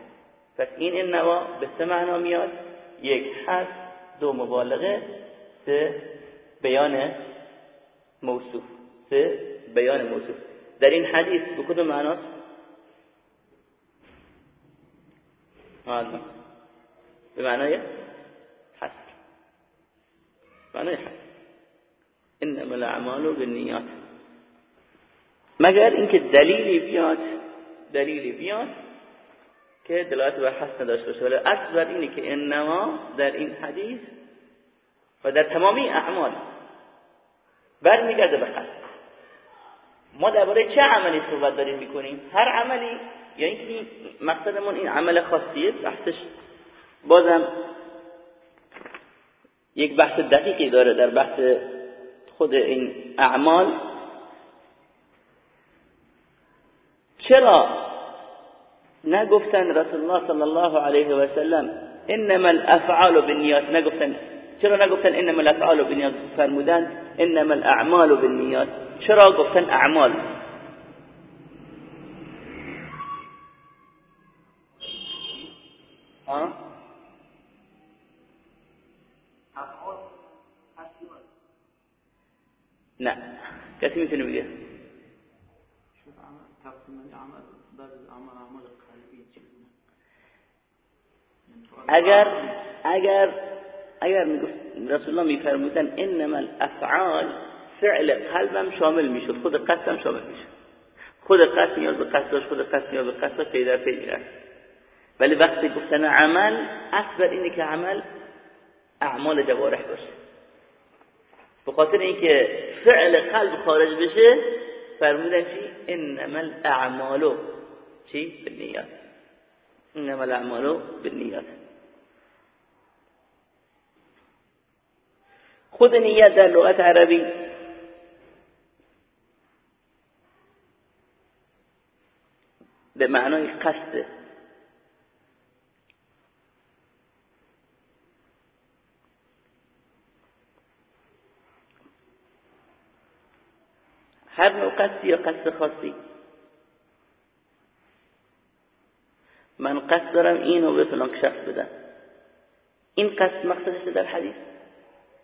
Speaker 1: پس این انما به سه معنا میاد. یک حرف دو مبالغه سه بیان موصوف. سه بیان موصوف. در این حدیث به کدوم معناست؟ به معنای حس معنای حس انما الاعمال بالنیات. مگر اینکه دلیلی بیاد دلیلی بیاد که دلالت بر حس نداشته باشه. ولی اصل بر اینه که انما در این حدیث و در تمامی اعمال برمیگرده به قصد ما درباره چه عملی صحبت داریم می‌کنیم؟ هر عملی یعنی که مقصدمون این عمل خاصیه بحثش بازم یک بحث دقیقی داره در بحث خود این اعمال. چرا نگفتن رسول الله صلی الله علیه و سلم إنما الأفعال بالنیات نگفتن چرا نگفتن إنما الأفعال بالنیات فرمودن إنما الأعمال بالنیات چرا گفتن أعمال. نه کسی میتونه بگه اگر اگر اگر رسول الله میفرمودن انما الافعال فعل قلبم شامل می‌شد خود قصدم شامل می‌شد. خود قصد نیاز به قصد خود قصد نیاز به قصد پی در پی ولی وقتی گفتن عمل اصل اینه که عمل اعمال جوارح باشه. به خاطر اینکه فعل قلب خارج بشه فرمودن چی؟ انما الاعمال. چی؟ بالنیات. انما الاعمال بالنیات. خود نیت در لغت عربی. به معنای قصده هر نوع قصدی یا قصد خاصی. من قصد دارم اینو به فلان شخص بدم. این قصد مقصدش در حدیث.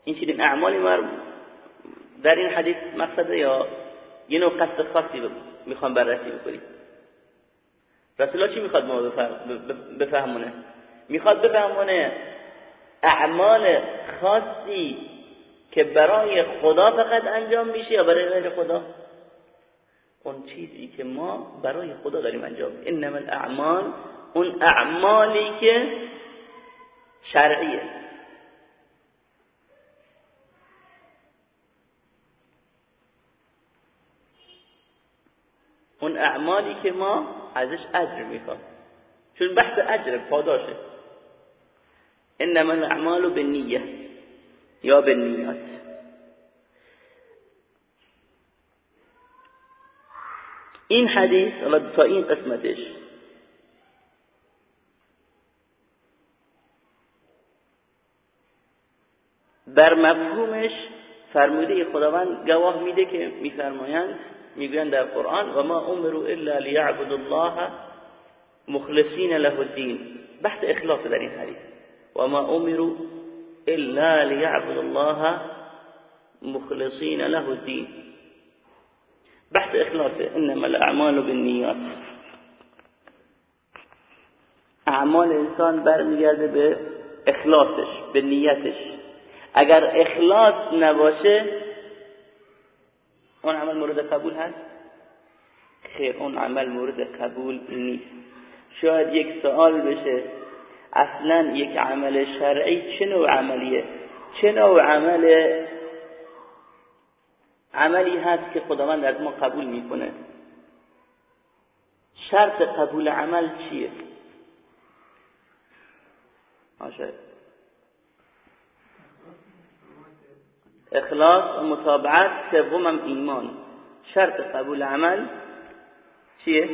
Speaker 1: این چنین اعمالی مر در این حدیث مقصده یا یه نوع قصد خاصی می‌خوام بررسی بکنیم؟ رسول الله چی می‌خواد ما بفهمونه؟ می‌خواد بفهمونه اعمال خاصی که برای خدا فقط انجام میشه یا برای غیر خدا؟ اون چیزی که ما برای خدا داریم انجام انما الاعمال اون اعمالی که شرعیه. اون اعمالی که ما ازش اجر می‌خواد چون بحث اجر پاداشه. انما الاعمال بالنیه یا بالنیات. این حدیث تا این قسمتش بر مفهومش فرموده خداوند گواه میده که میفرمایند می‌گویند در قرآن و ما امروا الا لیعبدوا الله مخلصین له الدین. بحث اخلاص در این حدیث. و ما امروا الا لیعبدوا الله مخلصین له الدین. بحث اخلاصه انما الاعمال بالنیات. اعمال انسان برمیگرده به اخلاصش به نیتش. اگر اخلاص نباشه اون عمل مورد قبول هست؟ خیر اون عمل مورد قبول نیست. شاید یک سوال بشه. اصلا یک عمل شرعی چه نوع عملیه؟ چه نوع عمل عملی هست که خداوند از ما قبول می‌کنه شرط قبول عمل چیه؟ اخلاص و متابعت سومم ایمان. شرط قبول عمل چیه؟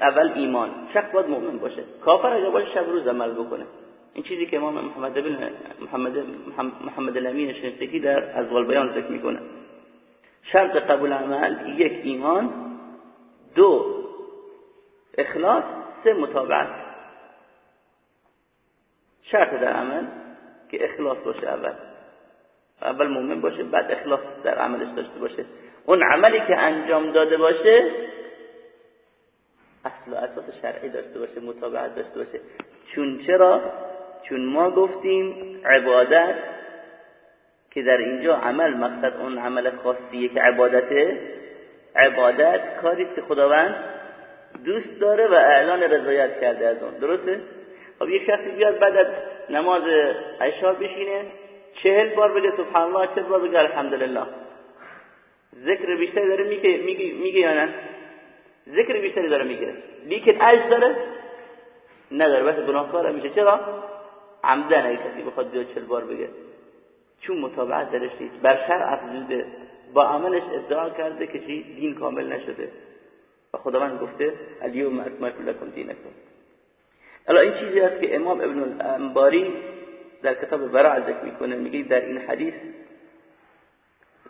Speaker 1: اول ایمان. شخص باید مؤمن باشه. کافر اگه باشه شب روز عمل بکنه. این چیزی که امام محمد بن محمد محمد الامین شنفتگی در از بیان ذکر می‌کنه. شرط قبول عمل یک ایمان دو اخلاص سه متابعت شرط در عمل که اخلاص باشه اول. اول مؤمن باشه بعد اخلاص در عملش داشته باشه. اون عملی که انجام داده باشه اصل و اساس شرعی داشته باشه متابعت داشته باشه. چون چرا؟ چون ما گفتیم عبادت که در اینجا عمل مقصد اون عمل خاصیه که عبادته عبادت کاری که خداوند دوست داره و اعلان رضایت کرده از اون. درسته؟ خب یک شخصی بیاد بعد از نماز عشا بشینه چهل بار بگه سبحان الله چهل بار بگه الحمدلله. ذکر بیشتری داره میگه میگه یا نه؟ ذکر بیشتری داره میگه. لیکن عجز داره؟ نداره بس گناهکار میشه. چرا؟ عمدن اگه کسی بخواد بیاد چل بار بگه. چون متابعت درش نیست. بر شرع افزوده. با عملش ادعا کرده که چی؟ دین کامل نشده. و خداوند گفته الیوم اکملت لکم دینکم. الان این چیزی است که امام ابن الانباری در کتاب برع ذکر می‌کنه میگه در این حدیث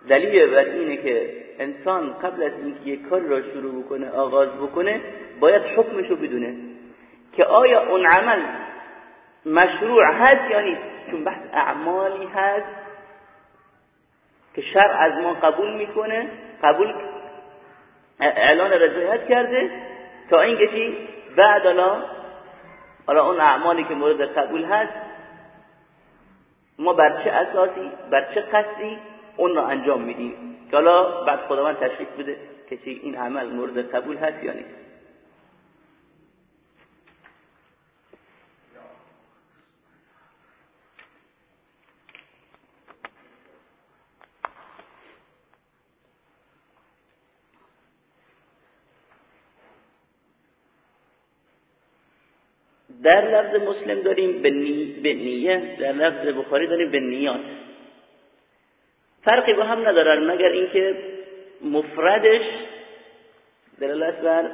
Speaker 1: دلیل بر اینه که انسان قبل از اینکه یک کار را شروع بکنه آغاز بکنه باید حکمش رو بدونه که آیا اون عمل مشروع هست یا نیست. چون بحث اعمالی هست که شرع از ما قبول می‌کنه قبول اعلان رضایت کرده تا اینکه چی؟ بعد حالا اون اعمالی که مورد قبول هست ما بر چه اساسی بر چه قصدی اون را انجام میدیم؟ که حالا بعد خداوند تشریف بده که این عمل مورد قبول هست یا نیست؟ در لفظ مسلم داریم به نیه در لفظ بخاری داریم به نیات. فرقی با هم ندارن مگر اینکه مفردش دلالت بر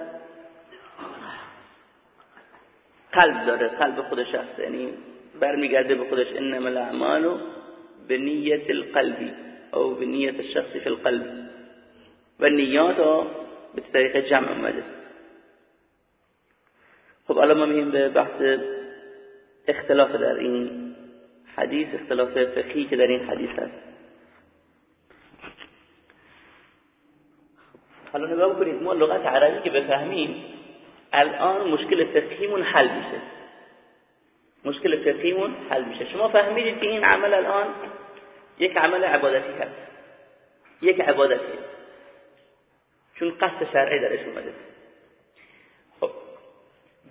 Speaker 1: قلب داره قلب خود شخص یعنی برمیگرده به خودش انما الاعمال به نیت القلبی او به نیت الشخص فی القلب. و نیات به طریق جمع اومده. خب الان ما میگیم به بحث اختلاف در این حدیث اختلاف فقهی که در این حدیث هست. حالا نگاه بکنید ما لغت عربی که بفهمیم الان مشکل فقهیمون حل میشه. مشکل فقهیمون حل میشه. شما فهمیدید که این عمل الان یک عمل عبادتی هست. یک عبادتی چون قصد شرعی درش اومده.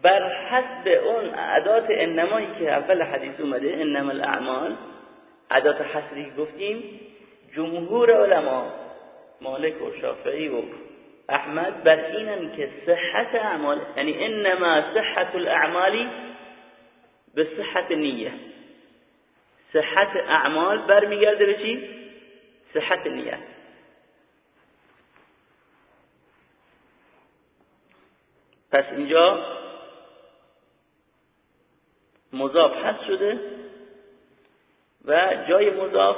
Speaker 1: بر حسب اون عدات انمایی که اول حدیث اومده انما الاعمال عدات حسری گفتیم جمهور علما مالک و شافعی و احمد بر اینن که صحت اعمال یعنی انما صحت الاعمال به صحت نیه صحت اعمال برمیگرده به چی؟ صحت نیه پس اینجا مضاف هست شده و جای مضاف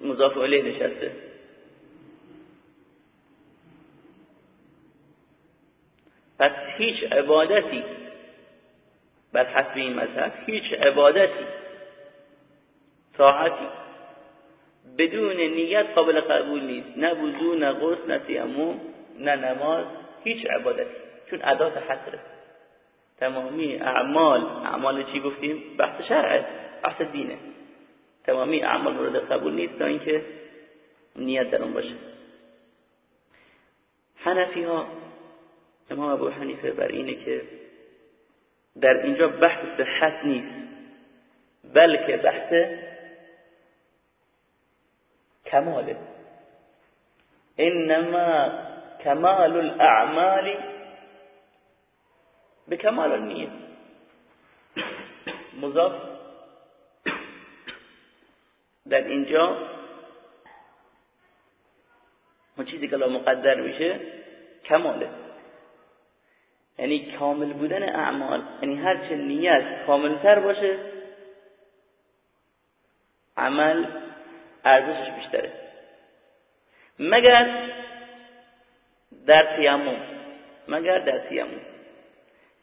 Speaker 1: مضاف الیه نشسته. پس هیچ عبادتی بر حسب این مذهب هیچ عبادتی طاعتی بدون نیت قابل قبول نیست. نه وضو نه غسل نه تیمم نه نماز هیچ عبادتی چون ادات حسره تمامی اعمال اعمال چی گفتیم؟ بحث شرعه بحث دینه. تمامی اعمال مورد قبول نیست تا اینکه نیت در اون باشه. حنفی ها امام ابو حنیفه بر اینه که در اینجا بحث صحت نیست بلکه بحث کماله. انما کمال الاعمال به کمال النیه مضاف در اینجا اون چیزی که مقدر میشه کماله. یعنی کامل بودن اعمال یعنی هرچه نیت کاملتر باشه عمل ارزشش بیشتره. مگر در تیمم مگر در تیمم.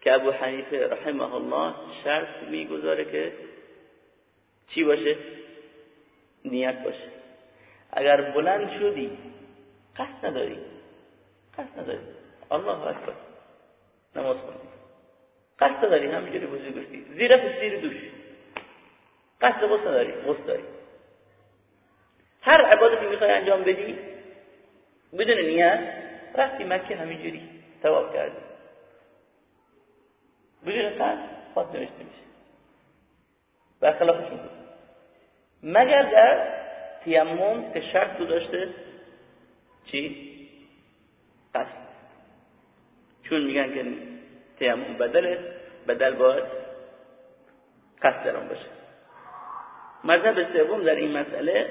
Speaker 1: که ابو حنیفه رحمه الله شرط می‌گذاره که چی باشه؟ نیت باشه. اگر بلند شدی قصد نداری. قصد نداری. الله اکبر. نماز خوندی قصد داری همینجوری وضو گفتی زیر زیر دوش. قصد غسل نداری غسل داری. هر عبادتی می‌خوای انجام بدی بدون نیت رفتی مکه همینجوری تواب کردی. بدون قصد خواهد نوشته میشه. برخلافش بود. مگر در تیمم که شرط داشته؟ چی؟ قصد. چون میگن که تیمم بدله بدل باید قصد درون باشه. مذهب سوم در این مسئله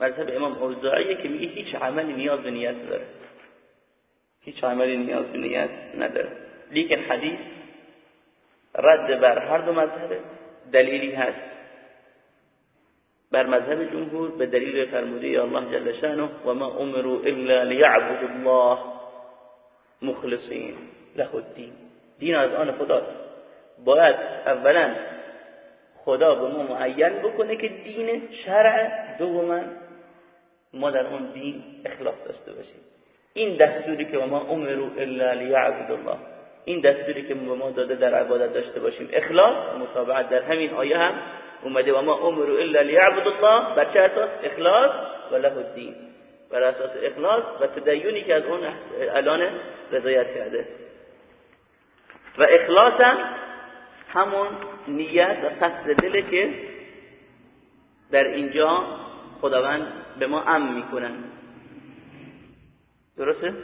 Speaker 1: مذهب امام اوزاعیه که میگه هیچ عملی نیاز به نیت داره. هیچ عملی نیاز به نیت نداره. لیکن حدیث رد بر هر دو مذهب دلیلی هست. بر مذهب جمهور به دلیل فرموده الله جل شانه و ما امروا الا ليعبدوا الله. مخلصین له الدین. دین از آن خداست باید اولا خدا به ما معین بکنه که دین شرع دوما ما در اون دین اخلاص داشته باشیم. این دستوری که ما امرو الا لیعبد الله این دستوری که به ما داده در عبادت داشته باشیم. اخلاص مطابقت در همین آیه هم اومده. و ما امرو الا لیعبد الله. بر چه اساس؟ اخلاص و له الدین. بر اساس اخلاص و تدیونی که از اون الان رضایت کرده. و اخلاص هم همون نیت و قصد دله که در اینجا خداوند به ما امن می‌کنن درسته؟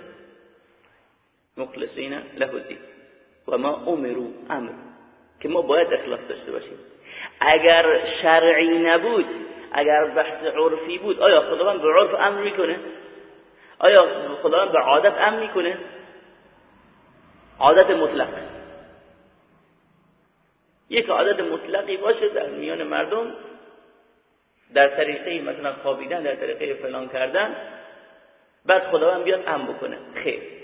Speaker 1: مخلصین له الدین. و ما امرو امر که ما باید اخلاص داشته باشیم. اگر شرعی نبود اگر بحث عرفی بود آیا خداوند به عرف امر می‌کنه؟ آیا خداوند به عادت امر می‌کنه؟ عادت مطلق. یک عادت مطلقی باشه در میان مردم در طریقه مثلا خوابیدن در طریقه فلان کردن بعد خداوند بیاد امر بکنه. خیر.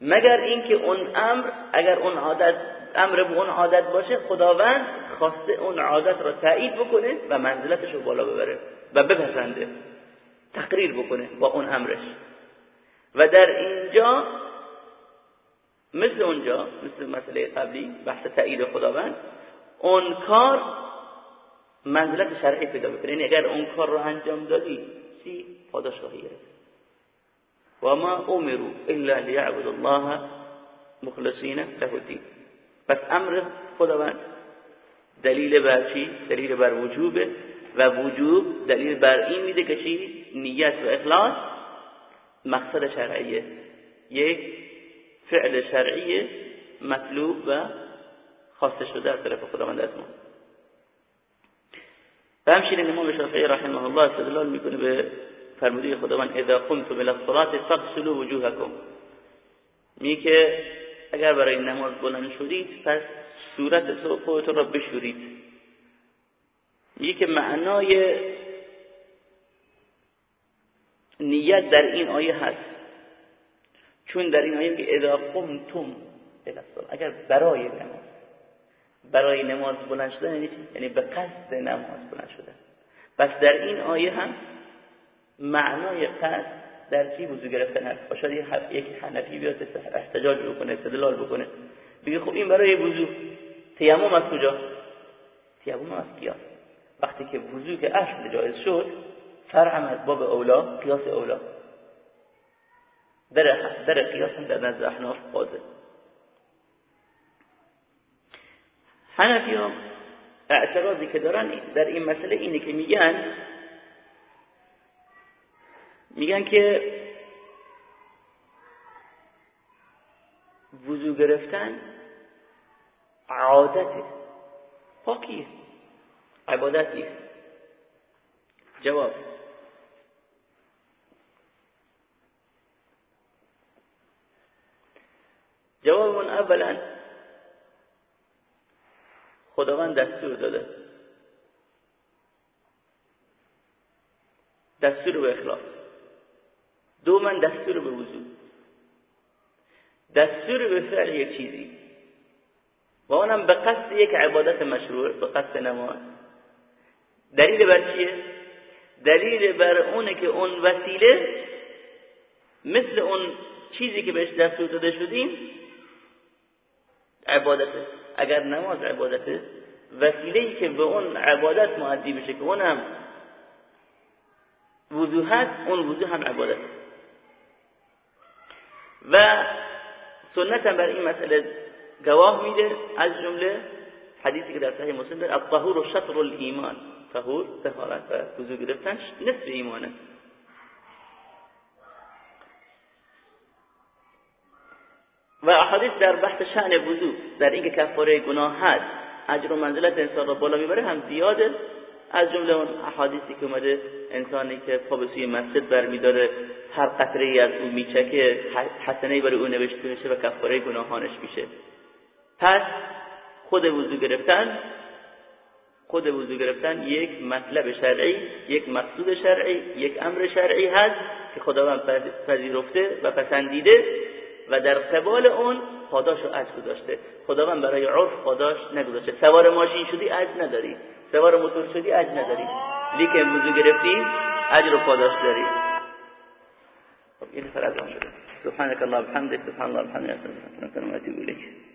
Speaker 1: مگر اینکه اون امر اگر اون عادت امر به اون عادت باشه خداوند خواسته اون عادت را تایید بکنه و منزلتش رو بالا ببره و بپسنده تقریر بکنه با اون امرش. و در اینجا مثل اونجا مثل مسئله قبلی بحث تایید خداوند اون کار منزلت شرعی پیدا بکنه. یعنی اگر اون کار رو انجام دادی سی پاداشگاهی گرفت. و ما امروا الا لیعبد الله مخلصین له الدین پس امر خداوند دلیل بر چی؟ دلیل بر وجوبه و وجوب دلیل بر این میده که چی؟ نیت و اخلاص مقصد شرعیه یک فعل شرعی مطلوب و خواسته شده از طرف خداوند از ما و همچنین امام شافعی رحمه الله استدلال می‌کنه به فرموده خداوند اذا قمتم الى الصلاه فاغسلوا وجوهكم میگه که اگر برای نماز بلند شدید پس صورت خودتون را بشورید. میگه که معنای نیت در این آیه هست. چون در این آیه میگه اذا قمتم اگر برای نماز برای نماز بلند شدن یعنی یعنی به قصد نماز بلند شدن. پس در این آیه هم معنای قصد در چی وضو گرفتن هست باشد یک حنفی بیاد احتجاج بکنه استدلال بکنه. بگه خب این برای وضو تیمم از کجا؟ تیمم از کیا؟ وقتی که وضو که اصل جایز شد فرع از باب اولا قیاس اولا در, در قیاس در نزد احناف قاضه حنفی هم اعتراضی که دارن در این مسئله اینه که میگن میگن که وضو گرفتن عادته. پاکی عبادت نیست جواب جواب. من اولا خداوند دستور داده. دستور به اخلاص. دو من دستور به وضوع دستور به فعل یک چیزی. و اونم به قصد یک عبادت مشروع به قصد نماز. دلیل بر چیه؟ دلیل بر اونه که اون وسیله مثل اون چیزی که بهش دستور داده شدیم عبادته اگر نماز عبادته وسیله ای که به اون عبادت معدی بشه که اونم وضو هست اون وضو هم عبادت. و سنت هم بر این مسئله گواه میده از جمله حدیثی که در صحیح مسلم داره الطهور شطر الایمان. طهور طهارت و وضو گرفتن نصف ایمانه. و احادیث در بحث شأن وضو در اینکه کفاره گناه هست اجر و منزلت انسان را بالا می‌بره هم زیاده. از جمله اون احادیثی که اومده انسانی که پا به سوی مسجد برمیداره هر قطره ای از او میچکه حسنه برای او نوشته میشه و کفاره گناهانش میشه. پس خود وضو گرفتن خود وضو گرفتن یک مطلب شرعی یک مقصود شرعی یک امر شرعی هست که خداوند پذیرفته و پسندیده و در قبال اون پاداش و اجر گذاشته. خداوند برای عرف پاداش نگذاشته. سوار ماشین شدی اجر نداری. سوار موتور شدی اجر نداری. لیکن وضو گرفتی اجر و پاداش داری. خب این فرض شده. سبحانك الله وبحمدك سبحان الله وبحمده استغفرك واتوب اليك